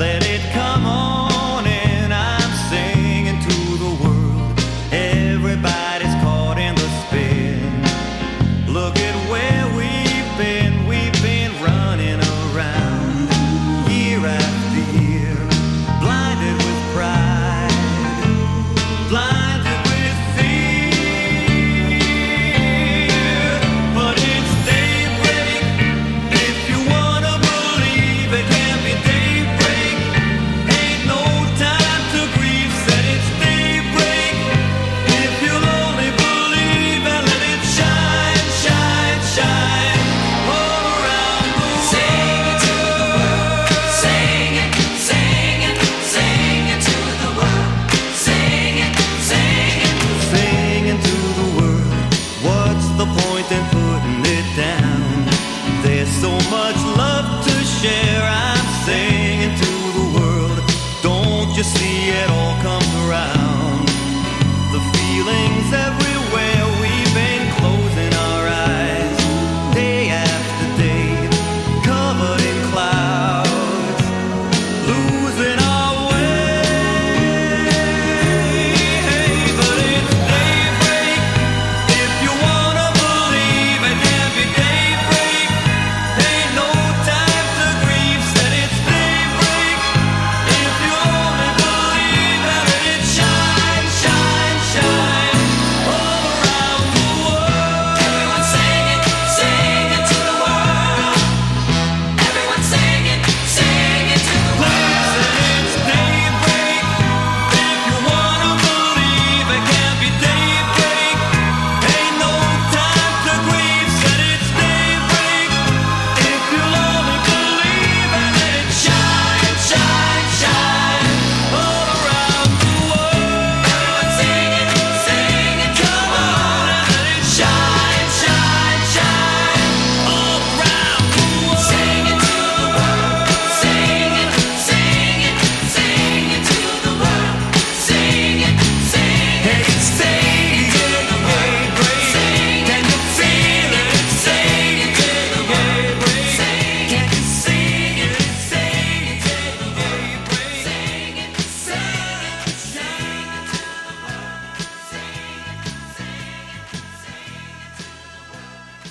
Let it much love to share. I'm singing to the world. Don't you see it all comes around? The feeling.